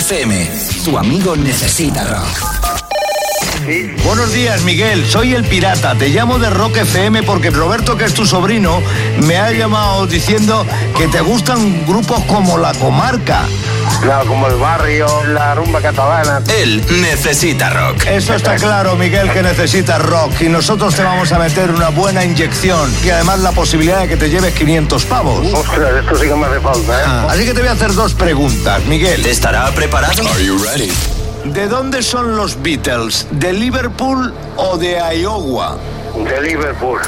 FM. Tu amigo necesita. Buenos días, Miguel. Soy el pirata. Te llamo de Rock FM porque Roberto, que es tu sobrino, me ha llamado diciendo que te gustan grupos como La Comarca. No, como el barrio, la rumba catalana. Él necesita rock. Eso está claro, Miguel, que necesita rock. Y nosotros te vamos a meter una buena inyección. Y además la posibilidad de que te lleves 500 pavos. Ostras, esto sí que me hace falta, ¿eh? Ah, Así que te voy a hacer dos preguntas, Miguel. ¿Estará preparado? Are you ready? ¿De dónde son los Beatles? ¿De Liverpool o de Iowa? De Liverpool.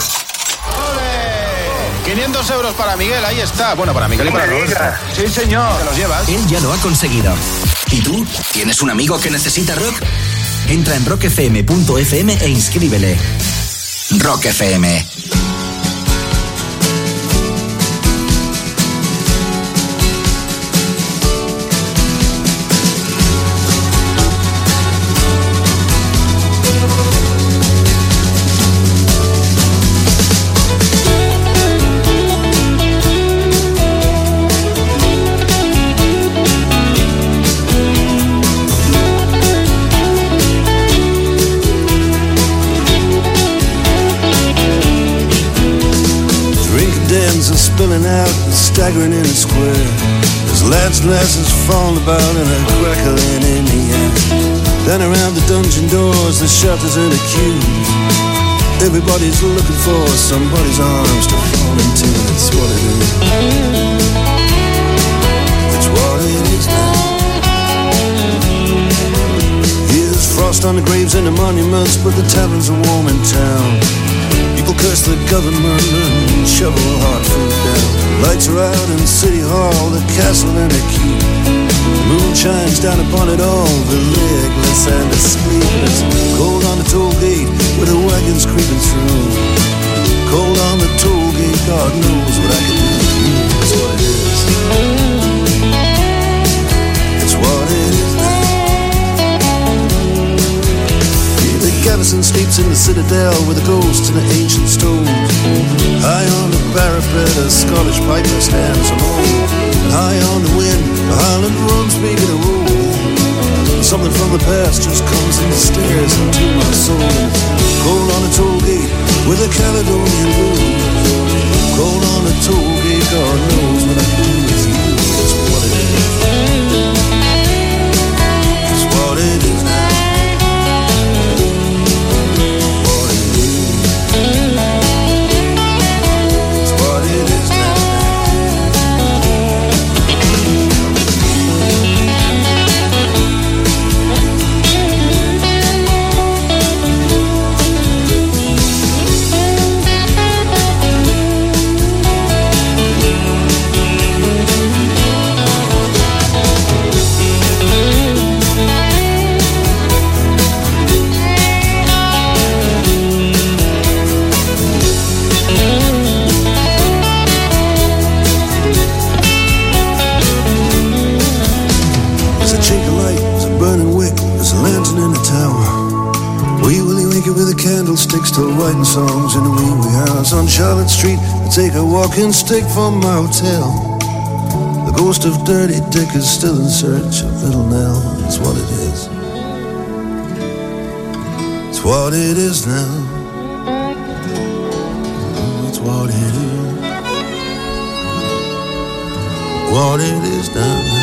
500 euros para Miguel, ahí está. Bueno, para Miguel y para digas. Sí, señor. Te los llevas. Él ya lo ha conseguido. ¿Y tú? ¿Tienes un amigo que necesita rock? Entra en rockfm.fm e inscríbele. Rock FM. Staggering in a square. There's lads and lasses falling about and a crackling in the air. Then around the dungeon doors, the shutters and the queues. Everybody's looking for somebody's arms to fall into. It's what it is. It's what it is now. Here's frost on the graves and the monuments, but the taverns are warm in town. People curse the government and shovel hard food down. Lights are out in City Hall, the castle and the keep. Moon shines down upon it all, the legless and the sleepless. Cold on the toll gate with the wagons creeping through. Cold on the toll gate, God knows what I can do. It's what it is. Garrison in the citadel with the ghosts and the ancient stones. High on the parapet, a Scottish piper stands alone. High on the wind, the Highland drums begin to roll. Something from the past just comes and stares into my soul. Cold on the toll gate with a Caledonian blues. Cold on the toll still writing songs in wee wee house on Charlotte Street. I take a walking stick from my hotel. The ghost of Dirty Dick is still in search of Little Nell. It's what it is. It's what it is now. It's what it is. What it is now.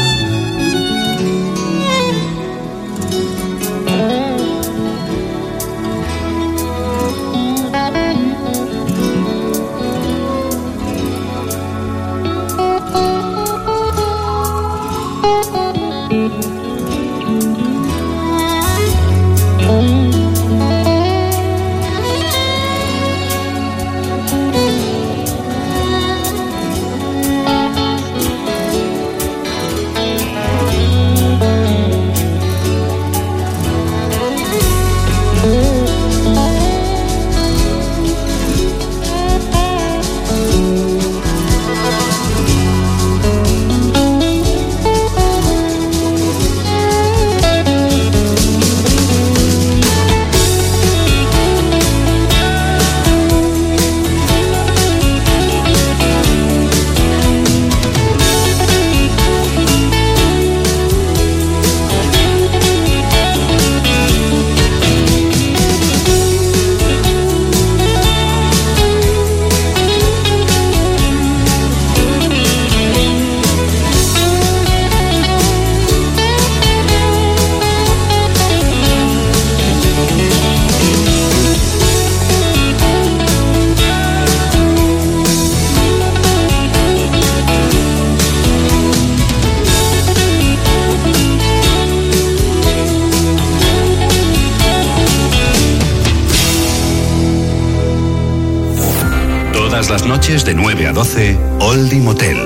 Las noches de 9 a 12, Oldie Motel.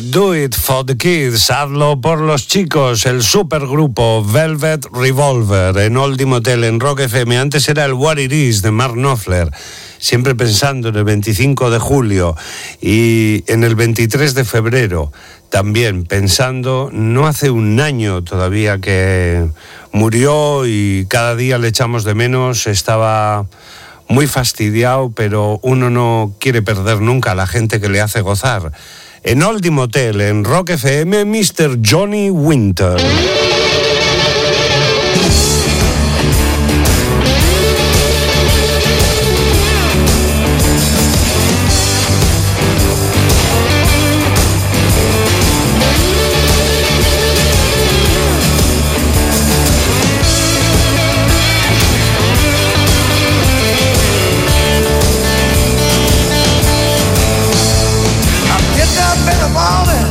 Do It for the Kids, hazlo por los chicos, el supergrupo Velvet Revolver en Oldie Motel en Rock FM. Antes era el What It Is de Mark Knopfler, siempre pensando en el 25 de julio y en el 23 de febrero. También pensando, no hace un año todavía que murió y cada día le echamos de menos, estaba muy fastidiado, pero uno no quiere perder nunca a la gente que le hace gozar en Oldie Motel, en Rock FM, Mr. Johnny Winter. falling.